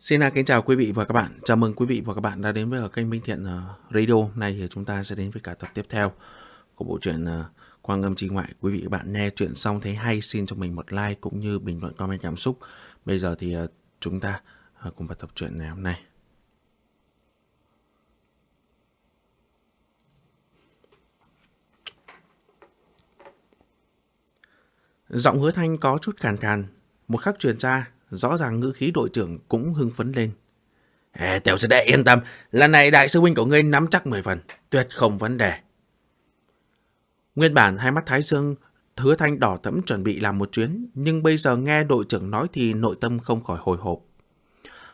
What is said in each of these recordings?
Xin à, kính chào quý vị và các bạn. Chào mừng quý vị và các bạn đã đến với kênh Minh Thiện ờ, Radio. Hôm nay thì chúng ta sẽ đến với cả tập tiếp theo của bộ truyện ờ, Quang Âm Trinh Ngoại. Quý vị và các bạn nghe chuyện xong thấy hay xin cho mình một like cũng như bình luận comment cảm xúc. Bây giờ thì ờ, chúng ta cùng vào tập truyện ngày hôm nay. Giọng hứa thanh có chút khàn khàn, một khắc truyền ra, rõ ràng ngữ khí đội trưởng cũng hưng phấn lên. Ê, tiểu sư đệ yên tâm, lần này đại sư huynh của ngươi nắm chắc 10 phần, tuyệt không vấn đề. Nguyên bản hai mắt Thái Dương hứa thanh đỏ thẫm chuẩn bị làm một chuyến, nhưng bây giờ nghe đội trưởng nói thì nội tâm không khỏi hồi hộp.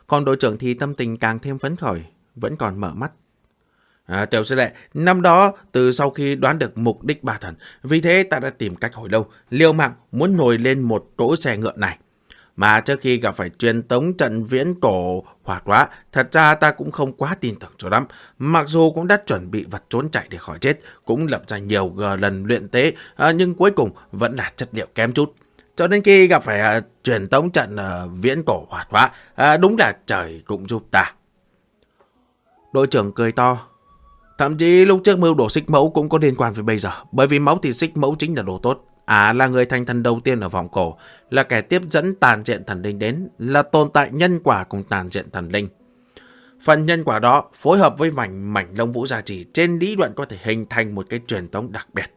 Còn đội trưởng thì tâm tình càng thêm phấn khởi, vẫn còn mở mắt. À, tiểu sư đệ, năm đó từ sau khi đoán được mục đích ba thần, vì thế ta đã tìm cách hồi lâu, liêu mạng muốn ngồi lên một cỗ xe ngựa này. Mà trước khi gặp phải truyền tống trận viễn cổ hoạt hóa, thật ra ta cũng không quá tin tưởng cho lắm. Mặc dù cũng đã chuẩn bị vật trốn chạy để khỏi chết, cũng lập ra nhiều lần luyện tế, ờ, nhưng cuối cùng vẫn là chất liệu kém chút. Cho đến khi gặp phải uh, truyền tống trận uh, viễn cổ hoạt hóa, uh, đúng là trời cũng giúp ta. Đội trưởng cười to. Thậm chí lúc trước mưu đồ xích mẫu cũng có liên quan với bây giờ, bởi vì máu thì xích mẫu chính là đồ tốt. À là người thành thần đầu tiên ở vòng cổ, là kẻ tiếp dẫn tàn diện thần linh đến, là tồn tại nhân quả cùng tàn diện thần linh. Phần nhân quả đó phối hợp với mảnh mảnh lông vũ gia trì trên lý luận có thể hình thành một cái truyền tống đặc biệt.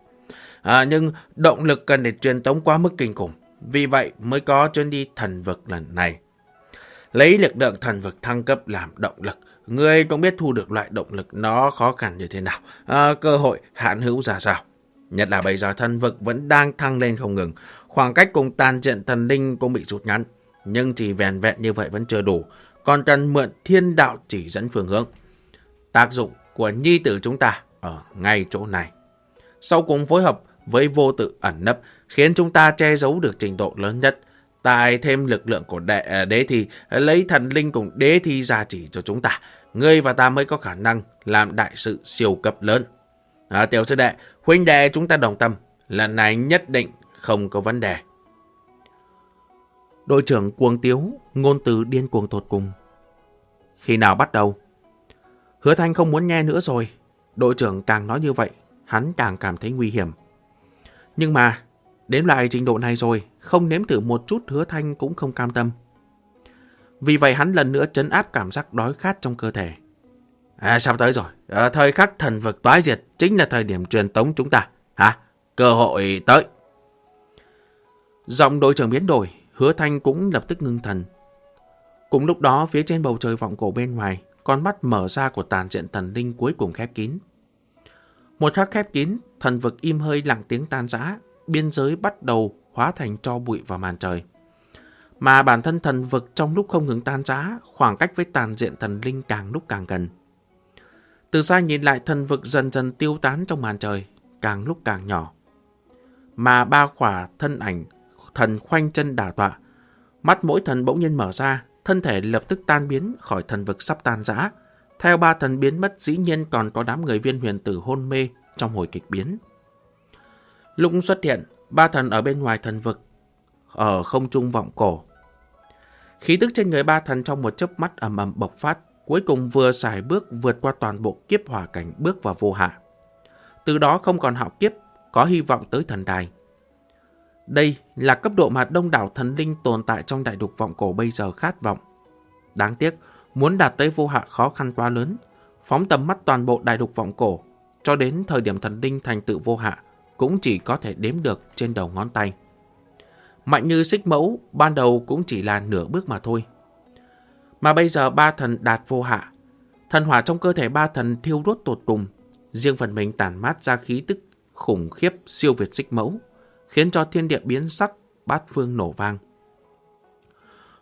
À, nhưng động lực cần để truyền tống quá mức kinh khủng, vì vậy mới có chuyến đi thần vực lần này. Lấy lực lượng thần vực thăng cấp làm động lực, người cũng biết thu được loại động lực nó khó khăn như thế nào, à, cơ hội hạn hữu ra sao. Nhất là bây giờ thân vực vẫn đang thăng lên không ngừng. Khoảng cách cùng tàn diện thần linh cũng bị rút ngắn. Nhưng chỉ vẹn vẹn như vậy vẫn chưa đủ. Còn cần mượn thiên đạo chỉ dẫn phương hướng. Tác dụng của nhi tử chúng ta ở ngay chỗ này. Sau cùng phối hợp với vô tự ẩn nấp khiến chúng ta che giấu được trình độ lớn nhất. Tại thêm lực lượng của đệ, à, đế thì lấy thần linh cùng đế thi ra chỉ cho chúng ta. Ngươi và ta mới có khả năng làm đại sự siêu cấp lớn. À, tiểu sư đệ, huynh đệ chúng ta đồng tâm. Lần này nhất định không có vấn đề. Đội trưởng cuồng tiếu, ngôn từ điên cuồng tột cùng. Khi nào bắt đầu? Hứa Thanh không muốn nghe nữa rồi. Đội trưởng càng nói như vậy, hắn càng cảm thấy nguy hiểm. Nhưng mà, đến lại trình độ này rồi, không nếm thử một chút hứa Thanh cũng không cam tâm. Vì vậy hắn lần nữa chấn áp cảm giác đói khát trong cơ thể. À, sắp tới rồi. À, thời khắc thần vực toái diệt chính là thời điểm truyền tống chúng ta. Hả? Cơ hội tới. Giọng đội trưởng biến đổi, hứa thanh cũng lập tức ngưng thần. Cùng lúc đó, phía trên bầu trời vọng cổ bên ngoài, con mắt mở ra của tàn diện thần linh cuối cùng khép kín. Một khắc khép kín, thần vực im hơi lặng tiếng tan rã, biên giới bắt đầu hóa thành tro bụi vào màn trời. Mà bản thân thần vực trong lúc không ngừng tan rã, khoảng cách với tàn diện thần linh càng lúc càng gần. Từ xa nhìn lại thần vực dần dần tiêu tán trong màn trời, càng lúc càng nhỏ. Mà ba khỏa thân ảnh, thần khoanh chân đả tọa. Mắt mỗi thần bỗng nhiên mở ra, thân thể lập tức tan biến khỏi thần vực sắp tan rã. Theo ba thần biến mất dĩ nhiên còn có đám người viên huyền tử hôn mê trong hồi kịch biến. Lúc xuất hiện, ba thần ở bên ngoài thần vực, ở không trung vọng cổ. Khí tức trên người ba thần trong một chớp mắt ầm ầm bộc phát, cuối cùng vừa xài bước vượt qua toàn bộ kiếp hòa cảnh bước vào vô hạ. Từ đó không còn hạo kiếp, có hy vọng tới thần đài. Đây là cấp độ mà đông đảo thần linh tồn tại trong đại đục vọng cổ bây giờ khát vọng. Đáng tiếc, muốn đạt tới vô hạ khó khăn quá lớn, phóng tầm mắt toàn bộ đại đục vọng cổ, cho đến thời điểm thần linh thành tựu vô hạ, cũng chỉ có thể đếm được trên đầu ngón tay. Mạnh như xích mẫu, ban đầu cũng chỉ là nửa bước mà thôi. Mà bây giờ ba thần đạt vô hạ. Thần hỏa trong cơ thể ba thần thiêu đốt tột cùng. Riêng phần mình tản mát ra khí tức khủng khiếp siêu việt xích mẫu, khiến cho thiên địa biến sắc, bát phương nổ vang.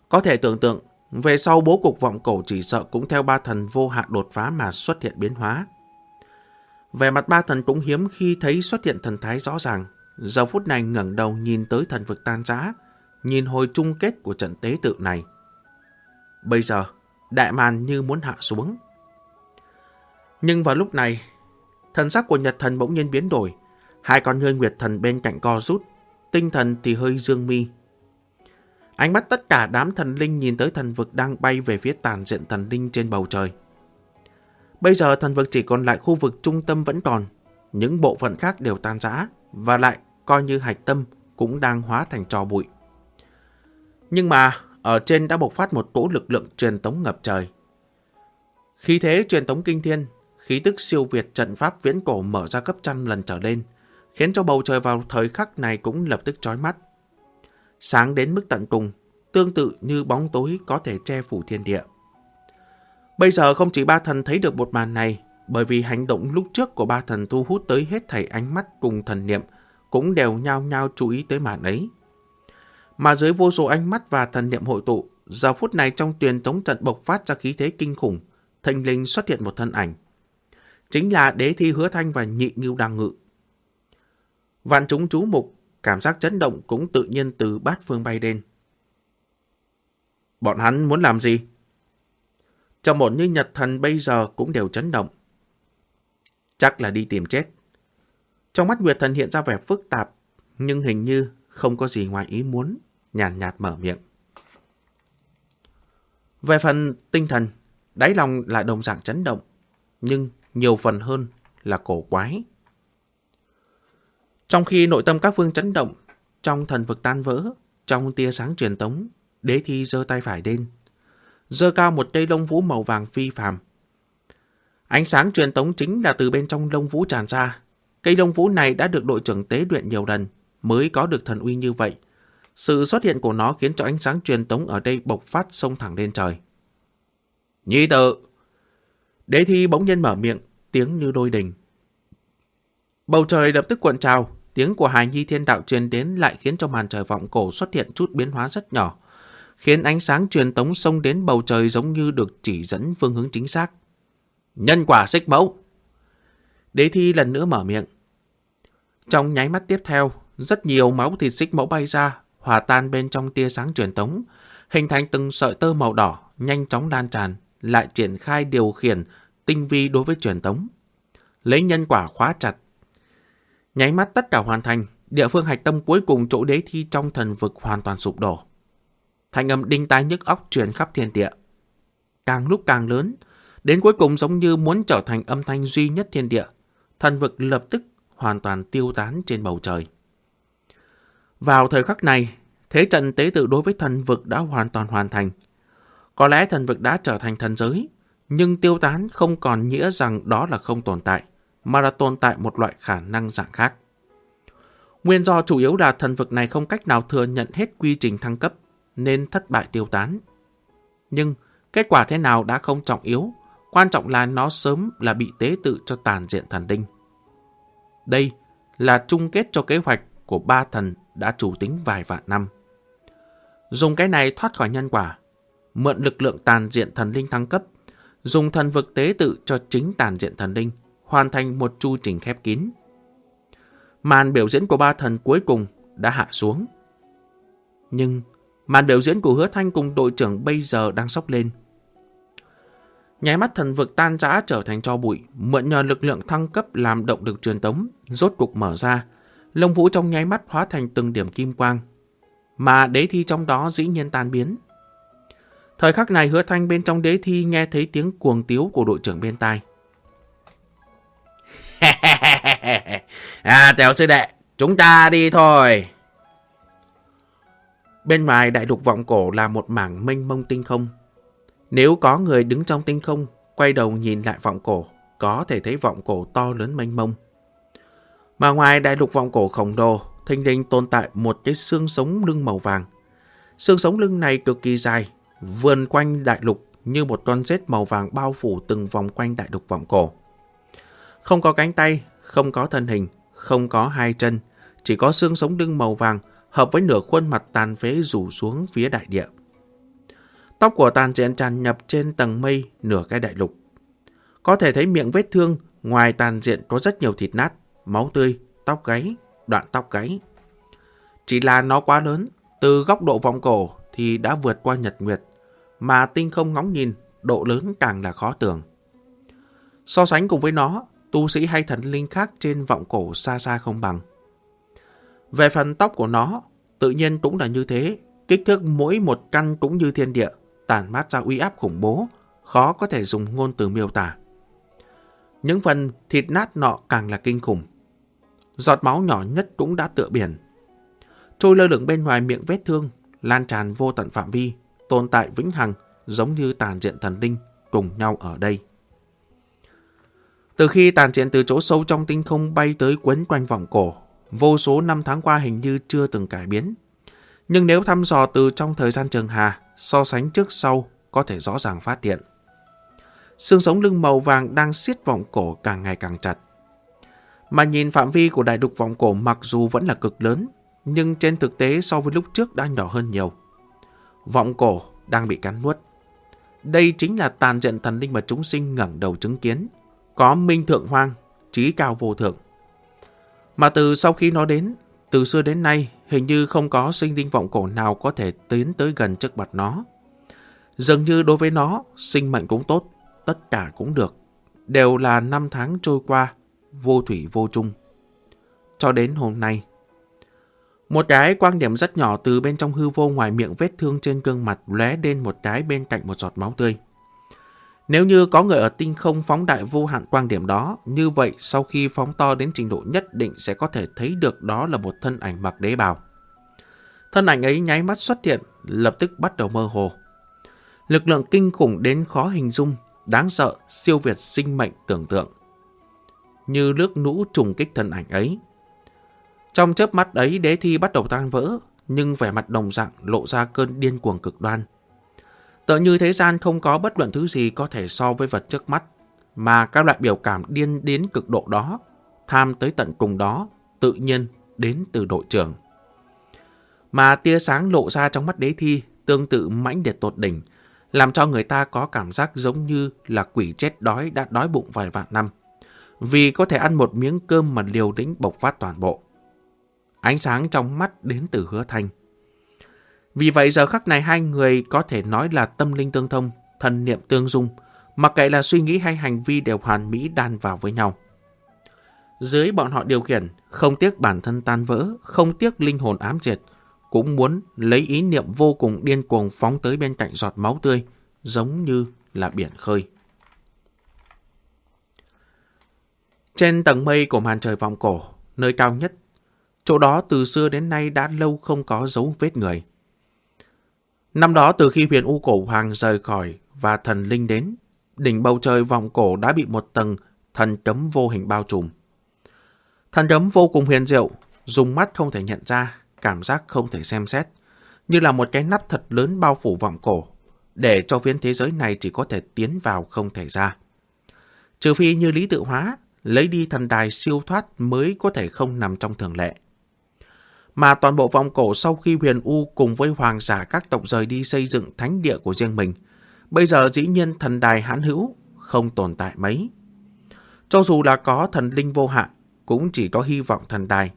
Có thể tưởng tượng, về sau bố cục vọng cổ chỉ sợ cũng theo ba thần vô hạ đột phá mà xuất hiện biến hóa. Về mặt ba thần cũng hiếm khi thấy xuất hiện thần thái rõ ràng. Giờ phút này ngẩng đầu nhìn tới thần vực tan rã, nhìn hồi chung kết của trận tế tự này. Bây giờ, đại màn như muốn hạ xuống. Nhưng vào lúc này, thần sắc của Nhật thần bỗng nhiên biến đổi. Hai con ngươi Nguyệt thần bên cạnh co rút, tinh thần thì hơi dương mi. Ánh mắt tất cả đám thần linh nhìn tới thần vực đang bay về phía tàn diện thần linh trên bầu trời. Bây giờ thần vực chỉ còn lại khu vực trung tâm vẫn còn, những bộ phận khác đều tan rã và lại coi như hạch tâm cũng đang hóa thành trò bụi. Nhưng mà ở trên đã bộc phát một cỗ lực lượng truyền tống ngập trời. Khí thế truyền tống kinh thiên, khí tức siêu việt trận pháp viễn cổ mở ra cấp trăm lần trở lên, khiến cho bầu trời vào thời khắc này cũng lập tức chói mắt. Sáng đến mức tận cùng, tương tự như bóng tối có thể che phủ thiên địa. Bây giờ không chỉ ba thần thấy được một màn này, bởi vì hành động lúc trước của ba thần thu hút tới hết thảy ánh mắt cùng thần niệm, cũng đều nhao nhao chú ý tới màn ấy. Mà dưới vô số ánh mắt và thần niệm hội tụ, giờ phút này trong tuyền tống trận bộc phát ra khí thế kinh khủng, thanh linh xuất hiện một thân ảnh. Chính là đế thi hứa thanh và nhị ngưu đang ngự. Vạn chúng chú mục, cảm giác chấn động cũng tự nhiên từ bát phương bay đến. Bọn hắn muốn làm gì? Trong một như nhật thần bây giờ cũng đều chấn động. Chắc là đi tìm chết. Trong mắt Nguyệt thần hiện ra vẻ phức tạp, nhưng hình như không có gì ngoài ý muốn, nhàn nhạt, nhạt mở miệng. Về phần tinh thần, đáy lòng là đồng dạng chấn động, nhưng nhiều phần hơn là cổ quái. Trong khi nội tâm các phương chấn động, trong thần vực tan vỡ, trong tia sáng truyền tống, đế thi giơ tay phải lên, giơ cao một cây lông vũ màu vàng phi phàm. Ánh sáng truyền tống chính là từ bên trong lông vũ tràn ra. Cây lông vũ này đã được đội trưởng tế luyện nhiều lần, mới có được thần uy như vậy. Sự xuất hiện của nó khiến cho ánh sáng truyền tống ở đây bộc phát sông thẳng lên trời. Nhi tự! Đế thi bỗng nhiên mở miệng, tiếng như đôi đình. Bầu trời lập tức cuộn trào, tiếng của hài nhi thiên đạo truyền đến lại khiến cho màn trời vọng cổ xuất hiện chút biến hóa rất nhỏ, khiến ánh sáng truyền tống sông đến bầu trời giống như được chỉ dẫn phương hướng chính xác. Nhân quả xích mẫu! Đế thi lần nữa mở miệng. Trong nháy mắt tiếp theo, rất nhiều máu thịt xích mẫu bay ra, hòa tan bên trong tia sáng truyền tống, hình thành từng sợi tơ màu đỏ, nhanh chóng lan tràn, lại triển khai điều khiển tinh vi đối với truyền tống. Lấy nhân quả khóa chặt. Nháy mắt tất cả hoàn thành, địa phương hạch tâm cuối cùng chỗ đế thi trong thần vực hoàn toàn sụp đổ. Thành âm đinh tai nhức óc truyền khắp thiên địa. Càng lúc càng lớn, đến cuối cùng giống như muốn trở thành âm thanh duy nhất thiên địa. Thần vực lập tức hoàn toàn tiêu tán trên bầu trời. Vào thời khắc này, thế trận tế tự đối với thần vực đã hoàn toàn hoàn thành. Có lẽ thần vực đã trở thành thần giới, nhưng tiêu tán không còn nghĩa rằng đó là không tồn tại, mà là tồn tại một loại khả năng dạng khác. Nguyên do chủ yếu là thần vực này không cách nào thừa nhận hết quy trình thăng cấp, nên thất bại tiêu tán. Nhưng kết quả thế nào đã không trọng yếu, quan trọng là nó sớm là bị tế tự cho tàn diện thần đinh. Đây là chung kết cho kế hoạch của ba thần đã chủ tính vài vạn năm. Dùng cái này thoát khỏi nhân quả, mượn lực lượng tàn diện thần linh thăng cấp, dùng thần vực tế tự cho chính tàn diện thần linh, hoàn thành một chu trình khép kín. Màn biểu diễn của ba thần cuối cùng đã hạ xuống. Nhưng màn biểu diễn của hứa thanh cùng đội trưởng bây giờ đang sốc lên. Nháy mắt thần vực tan rã trở thành cho bụi, mượn nhờ lực lượng thăng cấp làm động được truyền tống, rốt cục mở ra, lông vũ trong nháy mắt hóa thành từng điểm kim quang, mà đế thi trong đó dĩ nhiên tan biến. Thời khắc này hứa thanh bên trong đế thi nghe thấy tiếng cuồng tiếu của đội trưởng bên tai. à, Tèo sư đệ, chúng ta đi thôi. Bên ngoài đại lục vọng cổ là một mảng mênh mông tinh không. Nếu có người đứng trong tinh không, quay đầu nhìn lại vọng cổ, có thể thấy vọng cổ to lớn mênh mông. Mà ngoài đại lục vọng cổ khổng lồ, thình lình tồn tại một cái xương sống lưng màu vàng. Xương sống lưng này cực kỳ dài, vườn quanh đại lục như một con rết màu vàng bao phủ từng vòng quanh đại lục vọng cổ. Không có cánh tay, không có thân hình, không có hai chân, chỉ có xương sống lưng màu vàng hợp với nửa khuôn mặt tàn phế rủ xuống phía đại địa. Tóc của tàn diện tràn nhập trên tầng mây nửa cái đại lục. Có thể thấy miệng vết thương, ngoài tàn diện có rất nhiều thịt nát, máu tươi, tóc gáy, đoạn tóc gáy. Chỉ là nó quá lớn, từ góc độ vòng cổ thì đã vượt qua nhật nguyệt, mà tinh không ngóng nhìn, độ lớn càng là khó tưởng. So sánh cùng với nó, tu sĩ hay thần linh khác trên vọng cổ xa xa không bằng. Về phần tóc của nó, tự nhiên cũng là như thế, Kích thước mỗi một căn cũng như thiên địa, tản mát ra uy áp khủng bố, khó có thể dùng ngôn từ miêu tả. Những phần thịt nát nọ càng là kinh khủng. Giọt máu nhỏ nhất cũng đã tựa biển. Trôi lơ lửng bên ngoài miệng vết thương, lan tràn vô tận phạm vi, tồn tại vĩnh hằng, giống như tàn diện thần linh cùng nhau ở đây. Từ khi tàn diện từ chỗ sâu trong tinh không bay tới quấn quanh vòng cổ, vô số năm tháng qua hình như chưa từng cải biến. Nhưng nếu thăm dò từ trong thời gian trường hà, so sánh trước sau, có thể rõ ràng phát hiện. Xương sống lưng màu vàng đang siết vòng cổ càng ngày càng chặt. Mà nhìn phạm vi của đại đục vòng cổ mặc dù vẫn là cực lớn, nhưng trên thực tế so với lúc trước đã nhỏ hơn nhiều. Vọng cổ đang bị cắn nuốt. Đây chính là tàn diện thần linh mà chúng sinh ngẩng đầu chứng kiến. Có minh thượng hoang, trí cao vô thượng. Mà từ sau khi nó đến, từ xưa đến nay, hình như không có sinh linh vọng cổ nào có thể tiến tới gần trước mặt nó. Dường như đối với nó, sinh mệnh cũng tốt, tất cả cũng được. Đều là năm tháng trôi qua, vô thủy vô chung. Cho đến hôm nay, một cái quang điểm rất nhỏ từ bên trong hư vô ngoài miệng vết thương trên gương mặt lóe lên một cái bên cạnh một giọt máu tươi. Nếu như có người ở tinh không phóng đại vô hạn quang điểm đó, như vậy sau khi phóng to đến trình độ nhất định sẽ có thể thấy được đó là một thân ảnh mặc đế bào. Thân ảnh ấy nháy mắt xuất hiện, lập tức bắt đầu mơ hồ. Lực lượng kinh khủng đến khó hình dung, đáng sợ, siêu việt sinh mệnh tưởng tượng. Như nước nũ trùng kích thân ảnh ấy. Trong chớp mắt ấy đế thi bắt đầu tan vỡ, nhưng vẻ mặt đồng dạng lộ ra cơn điên cuồng cực đoan. Tựa như thế gian không có bất luận thứ gì có thể so với vật trước mắt, mà các loại biểu cảm điên đến cực độ đó, tham tới tận cùng đó, tự nhiên đến từ đội trưởng. Mà tia sáng lộ ra trong mắt đế thi tương tự mãnh liệt tột đỉnh, làm cho người ta có cảm giác giống như là quỷ chết đói đã đói bụng vài vạn năm, vì có thể ăn một miếng cơm mà liều lĩnh bộc phát toàn bộ. Ánh sáng trong mắt đến từ hứa thanh. Vì vậy giờ khắc này hai người có thể nói là tâm linh tương thông, thần niệm tương dung, mặc kệ là suy nghĩ hay hành vi đều hoàn mỹ đan vào với nhau. Dưới bọn họ điều khiển, không tiếc bản thân tan vỡ, không tiếc linh hồn ám diệt, cũng muốn lấy ý niệm vô cùng điên cuồng phóng tới bên cạnh giọt máu tươi, giống như là biển khơi. Trên tầng mây của màn trời vòng cổ, nơi cao nhất, chỗ đó từ xưa đến nay đã lâu không có dấu vết người. Năm đó từ khi huyền U cổ hoàng rời khỏi và thần linh đến, đỉnh bầu trời vòng cổ đã bị một tầng thần cấm vô hình bao trùm. Thần cấm vô cùng huyền diệu, dùng mắt không thể nhận ra, cảm giác không thể xem xét, như là một cái nắp thật lớn bao phủ vòng cổ, để cho phiến thế giới này chỉ có thể tiến vào không thể ra. Trừ phi như lý tự hóa, lấy đi thần đài siêu thoát mới có thể không nằm trong thường lệ. Mà toàn bộ vòng cổ sau khi huyền U cùng với hoàng giả các tộc rời đi xây dựng thánh địa của riêng mình, bây giờ dĩ nhiên thần đài hãn hữu, không tồn tại mấy. Cho dù là có thần linh vô hạn, cũng chỉ có hy vọng thần đài,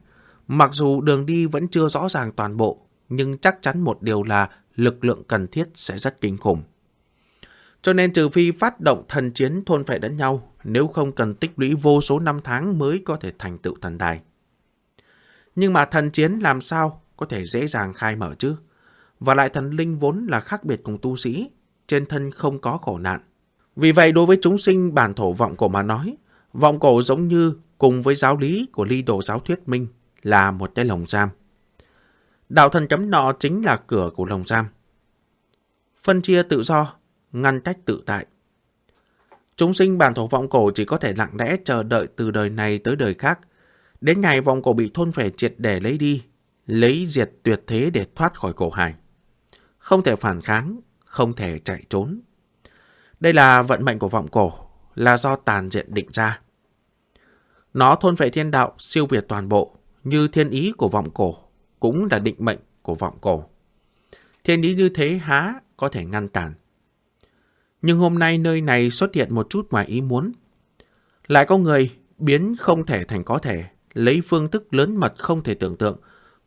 Mặc dù đường đi vẫn chưa rõ ràng toàn bộ, nhưng chắc chắn một điều là lực lượng cần thiết sẽ rất kinh khủng. Cho nên trừ phi phát động thần chiến thôn phệ lẫn nhau, nếu không cần tích lũy vô số năm tháng mới có thể thành tựu thần đài. Nhưng mà thần chiến làm sao có thể dễ dàng khai mở chứ? Và lại thần linh vốn là khác biệt cùng tu sĩ, trên thân không có khổ nạn. Vì vậy đối với chúng sinh bản thổ vọng cổ mà nói, vọng cổ giống như cùng với giáo lý của ly đồ giáo thuyết minh là một cái lồng giam. Đạo thần chấm nọ chính là cửa của lồng giam. Phân chia tự do, ngăn cách tự tại. Chúng sinh bản thổ vọng cổ chỉ có thể lặng lẽ chờ đợi từ đời này tới đời khác. Đến ngày vọng cổ bị thôn phệ triệt để lấy đi, lấy diệt tuyệt thế để thoát khỏi cổ hải. Không thể phản kháng, không thể chạy trốn. Đây là vận mệnh của vọng cổ, là do tàn diện định ra. Nó thôn phệ thiên đạo, siêu việt toàn bộ, như thiên ý của vọng cổ, cũng là định mệnh của vọng cổ. Thiên ý như thế há có thể ngăn cản. Nhưng hôm nay nơi này xuất hiện một chút ngoài ý muốn. Lại có người biến không thể thành có thể, lấy phương thức lớn mật không thể tưởng tượng,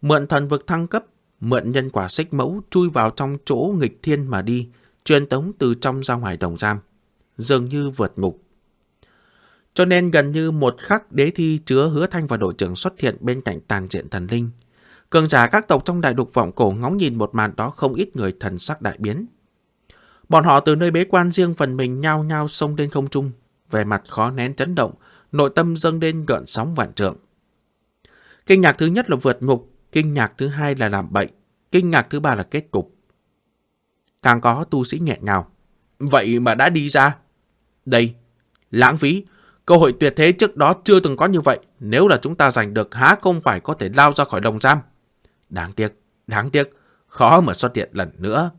mượn thần vực thăng cấp, mượn nhân quả xích mẫu chui vào trong chỗ nghịch thiên mà đi, truyền tống từ trong ra ngoài đồng giam, dường như vượt ngục. Cho nên gần như một khắc đế thi chứa hứa thanh và đội trưởng xuất hiện bên cạnh tàn diện thần linh. Cường giả các tộc trong đại đục vọng cổ ngóng nhìn một màn đó không ít người thần sắc đại biến. Bọn họ từ nơi bế quan riêng phần mình nhao nhao xông lên không trung, về mặt khó nén chấn động, nội tâm dâng lên gợn sóng vạn trượng. Kinh ngạc thứ nhất là vượt ngục, kinh ngạc thứ hai là làm bệnh, kinh ngạc thứ ba là kết cục. Càng có tu sĩ nghẹn ngào. Vậy mà đã đi ra. Đây, lãng phí, cơ hội tuyệt thế trước đó chưa từng có như vậy. Nếu là chúng ta giành được há không phải có thể lao ra khỏi đồng giam. Đáng tiếc, đáng tiếc, khó mà xuất hiện lần nữa.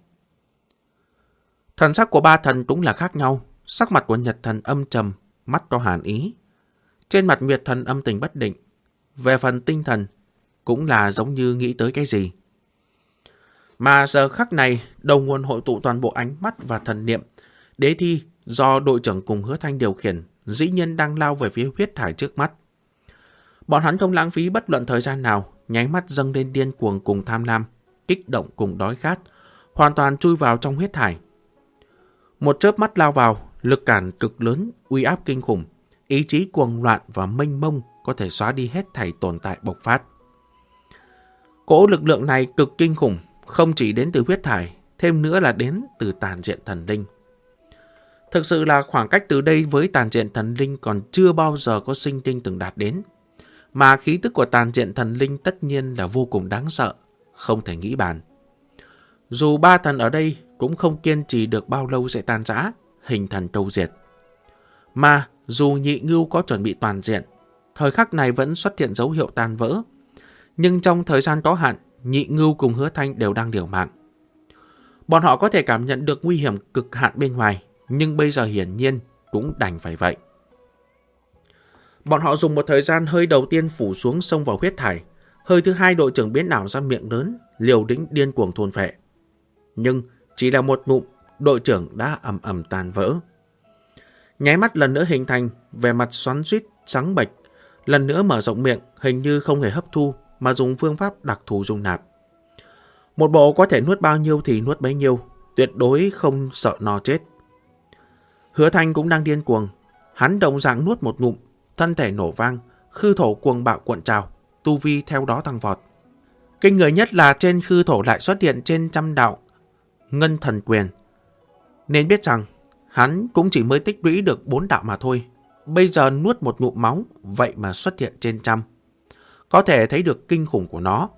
Thần sắc của ba thần cũng là khác nhau. Sắc mặt của Nhật thần âm trầm, mắt có hàn ý. Trên mặt Nguyệt thần âm tình bất định. Về phần tinh thần, cũng là giống như nghĩ tới cái gì. Mà giờ khắc này, đầu nguồn hội tụ toàn bộ ánh mắt và thần niệm. Đế thi do đội trưởng cùng hứa thanh điều khiển, dĩ nhiên đang lao về phía huyết thải trước mắt. Bọn hắn không lãng phí bất luận thời gian nào, nháy mắt dâng lên điên cuồng cùng tham lam, kích động cùng đói khát, hoàn toàn chui vào trong huyết thải. Một chớp mắt lao vào, lực cản cực lớn, uy áp kinh khủng, ý chí cuồng loạn và mênh mông có thể xóa đi hết thảy tồn tại bộc phát. Cỗ lực lượng này cực kinh khủng, không chỉ đến từ huyết thải, thêm nữa là đến từ tàn diện thần linh. Thực sự là khoảng cách từ đây với tàn diện thần linh còn chưa bao giờ có sinh linh từng đạt đến. Mà khí tức của tàn diện thần linh tất nhiên là vô cùng đáng sợ, không thể nghĩ bàn. Dù ba thần ở đây cũng không kiên trì được bao lâu sẽ tan rã, hình thần câu diệt. Mà dù nhị ngưu có chuẩn bị toàn diện, thời khắc này vẫn xuất hiện dấu hiệu tan vỡ. Nhưng trong thời gian có hạn, nhị ngưu cùng hứa thanh đều đang điều mạng. Bọn họ có thể cảm nhận được nguy hiểm cực hạn bên ngoài, nhưng bây giờ hiển nhiên cũng đành phải vậy. Bọn họ dùng một thời gian hơi đầu tiên phủ xuống sông vào huyết thải, hơi thứ hai đội trưởng biến ảo ra miệng lớn, liều đĩnh điên cuồng thôn phệ. Nhưng chỉ là một ngụm, đội trưởng đã ầm ầm tan vỡ. Nháy mắt lần nữa hình thành, về mặt xoắn suýt, trắng bệch, lần nữa mở rộng miệng, hình như không hề hấp thu, mà dùng phương pháp đặc thù dung nạp. Một bộ có thể nuốt bao nhiêu thì nuốt bấy nhiêu, tuyệt đối không sợ no chết. Hứa Thanh cũng đang điên cuồng, hắn đồng dạng nuốt một ngụm, thân thể nổ vang, khư thổ cuồng bạo cuộn trào, tu vi theo đó tăng vọt. Kinh người nhất là trên khư thổ lại xuất hiện trên trăm đạo ngân thần quyền. Nên biết rằng, hắn cũng chỉ mới tích lũy được bốn đạo mà thôi. Bây giờ nuốt một ngụm máu, vậy mà xuất hiện trên trăm. Có thể thấy được kinh khủng của nó.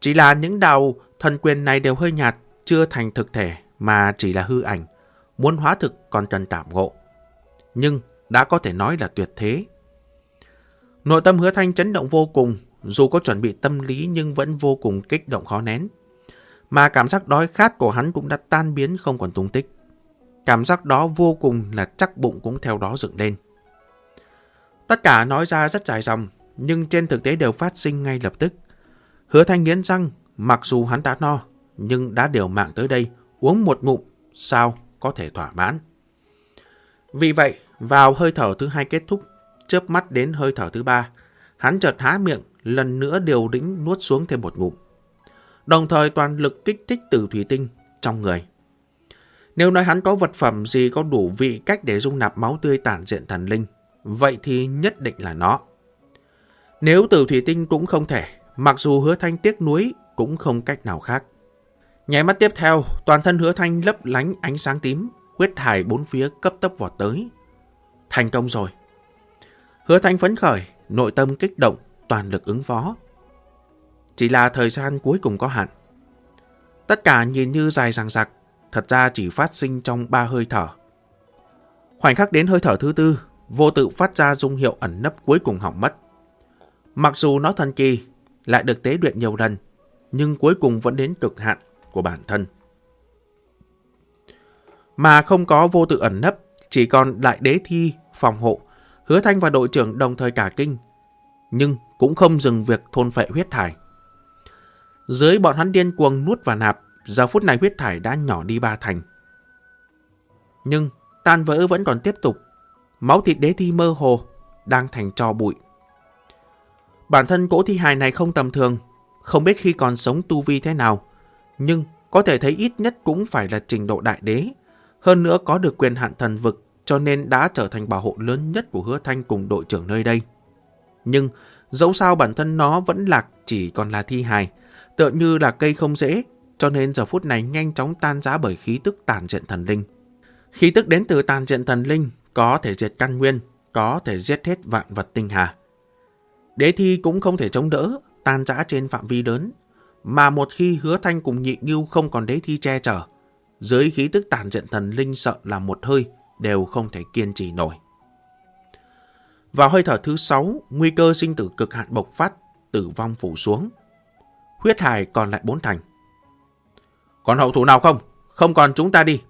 Chỉ là những đạo thần quyền này đều hơi nhạt, chưa thành thực thể, mà chỉ là hư ảnh. Muốn hóa thực còn cần tạm ngộ. Nhưng đã có thể nói là tuyệt thế. Nội tâm hứa thanh chấn động vô cùng, dù có chuẩn bị tâm lý nhưng vẫn vô cùng kích động khó nén. Mà cảm giác đói khát của hắn cũng đã tan biến không còn tung tích. Cảm giác đó vô cùng là chắc bụng cũng theo đó dựng lên. Tất cả nói ra rất dài dòng, nhưng trên thực tế đều phát sinh ngay lập tức. Hứa thanh nghiến răng, mặc dù hắn đã no, nhưng đã điều mạng tới đây, uống một ngụm, sao có thể thỏa mãn. Vì vậy, vào hơi thở thứ hai kết thúc, chớp mắt đến hơi thở thứ ba, hắn chợt há miệng, lần nữa điều đĩnh nuốt xuống thêm một ngụm. Đồng thời toàn lực kích thích từ thủy tinh trong người. Nếu nói hắn có vật phẩm gì có đủ vị cách để dung nạp máu tươi tản diện thần linh, vậy thì nhất định là nó. Nếu từ thủy tinh cũng không thể, mặc dù hứa thanh tiếc nuối cũng không cách nào khác. Nháy mắt tiếp theo, toàn thân hứa thanh lấp lánh ánh sáng tím, huyết thải bốn phía cấp tốc vọt tới. Thành công rồi. Hứa thanh phấn khởi, nội tâm kích động, toàn lực ứng phó. Chỉ là thời gian cuối cùng có hạn. Tất cả nhìn như dài dằng dặc, thật ra chỉ phát sinh trong ba hơi thở. Khoảnh khắc đến hơi thở thứ tư, vô tự phát ra dung hiệu ẩn nấp cuối cùng hỏng mất. Mặc dù nó thần kỳ, lại được tế luyện nhiều lần, nhưng cuối cùng vẫn đến cực hạn của bản thân. Mà không có vô tự ẩn nấp, chỉ còn lại đế thi, phòng hộ, hứa thanh và đội trưởng đồng thời cả kinh, nhưng cũng không dừng việc thôn phệ huyết thải. Dưới bọn hắn điên cuồng nuốt và nạp, giờ phút này huyết thải đã nhỏ đi ba thành. Nhưng tan vỡ vẫn còn tiếp tục, máu thịt đế thi mơ hồ, đang thành trò bụi. Bản thân cỗ thi hài này không tầm thường, không biết khi còn sống tu vi thế nào, nhưng có thể thấy ít nhất cũng phải là trình độ đại đế. Hơn nữa có được quyền hạn thần vực cho nên đã trở thành bảo hộ lớn nhất của hứa thanh cùng đội trưởng nơi đây. Nhưng Dẫu sao bản thân nó vẫn lạc chỉ còn là thi hài, tựa như là cây không dễ, cho nên giờ phút này nhanh chóng tan rã bởi khí tức tàn diện thần linh. Khí tức đến từ tàn diện thần linh có thể diệt căn nguyên, có thể giết hết vạn vật tinh hà. Đế thi cũng không thể chống đỡ, tan rã trên phạm vi lớn, mà một khi hứa thanh cùng nhị ngưu không còn đế thi che chở, dưới khí tức tàn diện thần linh sợ là một hơi đều không thể kiên trì nổi. Vào hơi thở thứ sáu, nguy cơ sinh tử cực hạn bộc phát, tử vong phủ xuống. Huyết hải còn lại bốn thành. Còn hậu thủ nào không? Không còn chúng ta đi.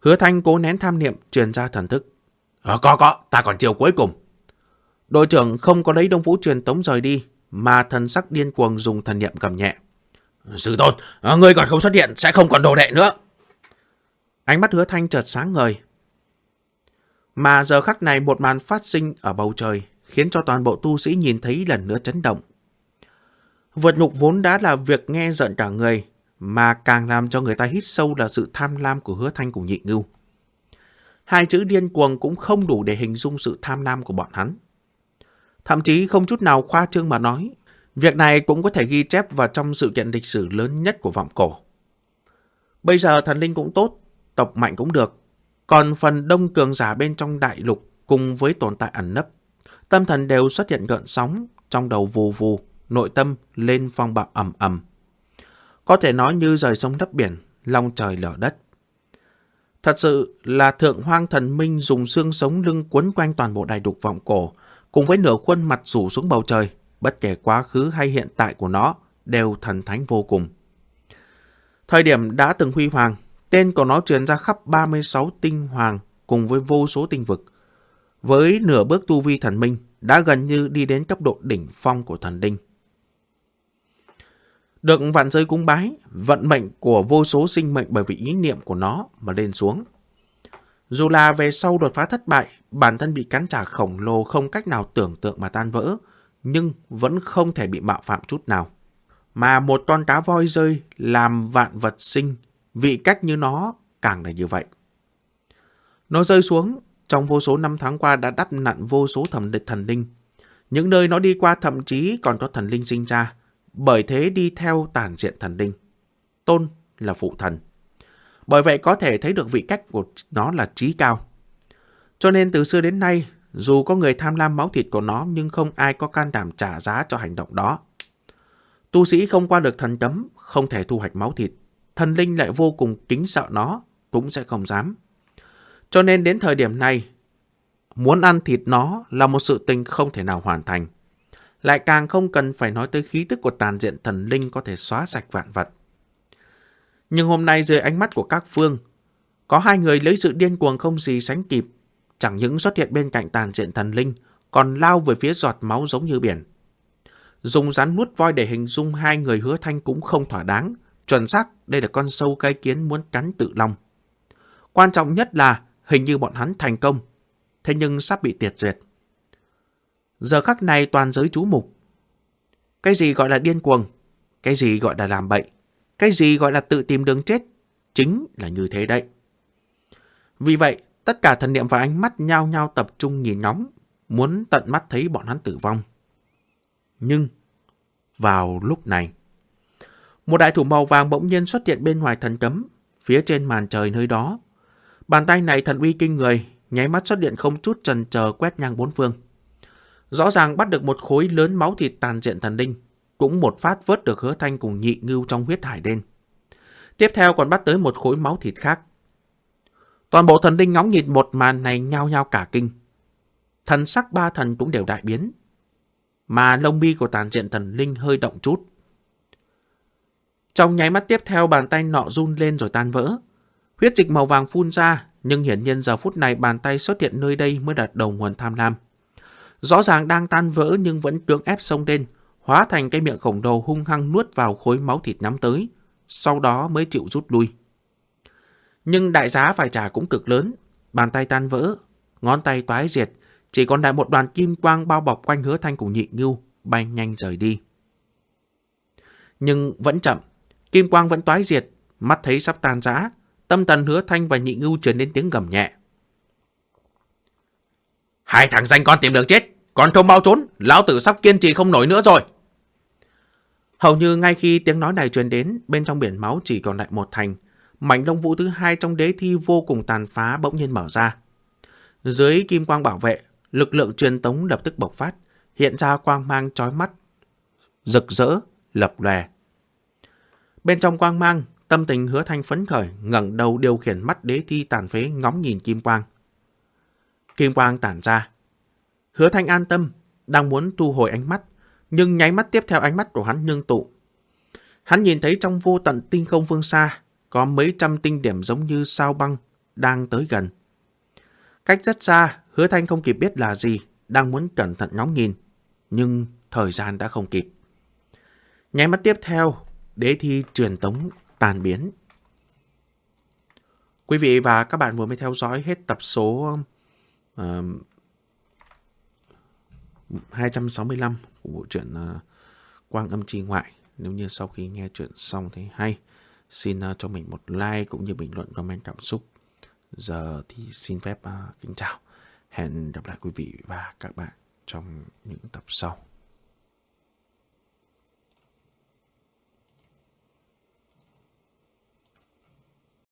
Hứa thanh cố nén tham niệm truyền ra thần thức. Ờ, có có, ta còn chiều cuối cùng. Đội trưởng không có lấy đông vũ truyền tống rời đi, mà thần sắc điên cuồng dùng thần niệm cầm nhẹ. Sư tôn, người ngươi còn không xuất hiện, sẽ không còn đồ đệ nữa. Ánh mắt hứa thanh chợt sáng ngời. Mà giờ khắc này một màn phát sinh ở bầu trời, khiến cho toàn bộ tu sĩ nhìn thấy lần nữa chấn động. Vượt nhục vốn đã là việc nghe giận cả người, mà càng làm cho người ta hít sâu là sự tham lam của hứa thanh cùng nhị ngưu. Hai chữ điên cuồng cũng không đủ để hình dung sự tham lam của bọn hắn. Thậm chí không chút nào khoa trương mà nói, việc này cũng có thể ghi chép vào trong sự kiện lịch sử lớn nhất của vọng cổ. Bây giờ thần linh cũng tốt, tộc mạnh cũng được, còn phần đông cường giả bên trong đại lục cùng với tồn tại ẩn nấp, tâm thần đều xuất hiện gợn sóng, trong đầu vù vù, nội tâm lên phong bạo ầm ầm. Có thể nói như rời sông đắp biển, long trời lở đất. Thật sự là thượng hoang thần minh dùng xương sống lưng quấn quanh toàn bộ đại đục vọng cổ, cùng với nửa khuôn mặt rủ xuống bầu trời, bất kể quá khứ hay hiện tại của nó, đều thần thánh vô cùng. Thời điểm đã từng huy hoàng, tên của nó truyền ra khắp 36 tinh hoàng cùng với vô số tinh vực. Với nửa bước tu vi thần minh, đã gần như đi đến cấp độ đỉnh phong của thần đinh. Được vạn giới cúng bái, vận mệnh của vô số sinh mệnh bởi vì ý niệm của nó mà lên xuống. Dù là về sau đột phá thất bại, bản thân bị cắn trả khổng lồ không cách nào tưởng tượng mà tan vỡ, nhưng vẫn không thể bị mạo phạm chút nào. Mà một con cá voi rơi làm vạn vật sinh, vị cách như nó càng là như vậy. Nó rơi xuống, trong vô số năm tháng qua đã đắp nặn vô số thẩm địch thần linh. Những nơi nó đi qua thậm chí còn có thần linh sinh ra, bởi thế đi theo tàn diện thần linh. Tôn là phụ thần. Bởi vậy có thể thấy được vị cách của nó là trí cao. Cho nên từ xưa đến nay, dù có người tham lam máu thịt của nó nhưng không ai có can đảm trả giá cho hành động đó. Tu sĩ không qua được thần cấm, không thể thu hoạch máu thịt. Thần linh lại vô cùng kính sợ nó, cũng sẽ không dám. Cho nên đến thời điểm này, muốn ăn thịt nó là một sự tình không thể nào hoàn thành. Lại càng không cần phải nói tới khí tức của tàn diện thần linh có thể xóa sạch vạn vật. Nhưng hôm nay dưới ánh mắt của các phương, có hai người lấy sự điên cuồng không gì sánh kịp, chẳng những xuất hiện bên cạnh tàn diện thần linh, còn lao về phía giọt máu giống như biển. Dùng rắn nuốt voi để hình dung hai người hứa thanh cũng không thỏa đáng, chuẩn xác đây là con sâu cây kiến muốn cắn tự long. Quan trọng nhất là hình như bọn hắn thành công, thế nhưng sắp bị tiệt diệt. Giờ khắc này toàn giới chú mục. Cái gì gọi là điên cuồng? Cái gì gọi là làm bậy? Cái gì gọi là tự tìm đường chết? Chính là như thế đấy. Vì vậy, tất cả thần niệm và ánh mắt nhao nhao tập trung nhìn ngóng, muốn tận mắt thấy bọn hắn tử vong. Nhưng, vào lúc này, một đại thủ màu vàng bỗng nhiên xuất hiện bên ngoài thần cấm, phía trên màn trời nơi đó. Bàn tay này thần uy kinh người, nháy mắt xuất hiện không chút trần chờ quét ngang bốn phương. Rõ ràng bắt được một khối lớn máu thịt tàn diện thần linh, cũng một phát vớt được hứa thanh cùng nhị ngưu trong huyết hải đen. Tiếp theo còn bắt tới một khối máu thịt khác. Toàn bộ thần linh ngóng nhìn một màn này nhao nhao cả kinh. Thần sắc ba thần cũng đều đại biến. Mà lông mi của tàn diện thần linh hơi động chút. Trong nháy mắt tiếp theo bàn tay nọ run lên rồi tan vỡ. Huyết dịch màu vàng phun ra, nhưng hiển nhiên giờ phút này bàn tay xuất hiện nơi đây mới đạt đầu nguồn tham lam. Rõ ràng đang tan vỡ nhưng vẫn cưỡng ép sông lên, hóa thành cái miệng khổng lồ hung hăng nuốt vào khối máu thịt nắm tới, sau đó mới chịu rút lui. Nhưng đại giá phải trả cũng cực lớn, bàn tay tan vỡ, ngón tay toái diệt, chỉ còn lại một đoàn kim quang bao bọc quanh hứa thanh cùng nhị ngưu, bay nhanh rời đi. Nhưng vẫn chậm, kim quang vẫn toái diệt, mắt thấy sắp tan rã, tâm thần hứa thanh và nhị ngưu trở nên tiếng gầm nhẹ. Hai thằng danh con tìm đường chết, còn không bao trốn, lão tử sắp kiên trì không nổi nữa rồi. Hầu như ngay khi tiếng nói này truyền đến, bên trong biển máu chỉ còn lại một thành. Mảnh lông vũ thứ hai trong đế thi vô cùng tàn phá bỗng nhiên mở ra. Dưới kim quang bảo vệ, lực lượng truyền tống lập tức bộc phát, hiện ra quang mang chói mắt, rực rỡ, lập lòe. Bên trong quang mang, tâm tình hứa thanh phấn khởi, ngẩng đầu điều khiển mắt đế thi tàn phế ngóng nhìn kim quang. Kim quang tản ra. Hứa thanh an tâm, đang muốn thu hồi ánh mắt, nhưng nháy mắt tiếp theo ánh mắt của hắn nương tụ. Hắn nhìn thấy trong vô tận tinh không phương xa, có mấy trăm tinh điểm giống như sao băng đang tới gần. Cách rất xa, hứa thanh không kịp biết là gì, đang muốn cẩn thận ngóng nhìn, nhưng thời gian đã không kịp. Nháy mắt tiếp theo, đế thi truyền tống tàn biến. Quý vị và các bạn vừa mới theo dõi hết tập số uh, 265 của bộ truyện uh, Quang âm chi ngoại. Nếu như sau khi nghe chuyện xong thấy hay, xin uh, cho mình một like cũng như bình luận comment cảm xúc. Giờ thì xin phép uh, kính chào. Hẹn gặp lại quý vị và các bạn trong những tập sau.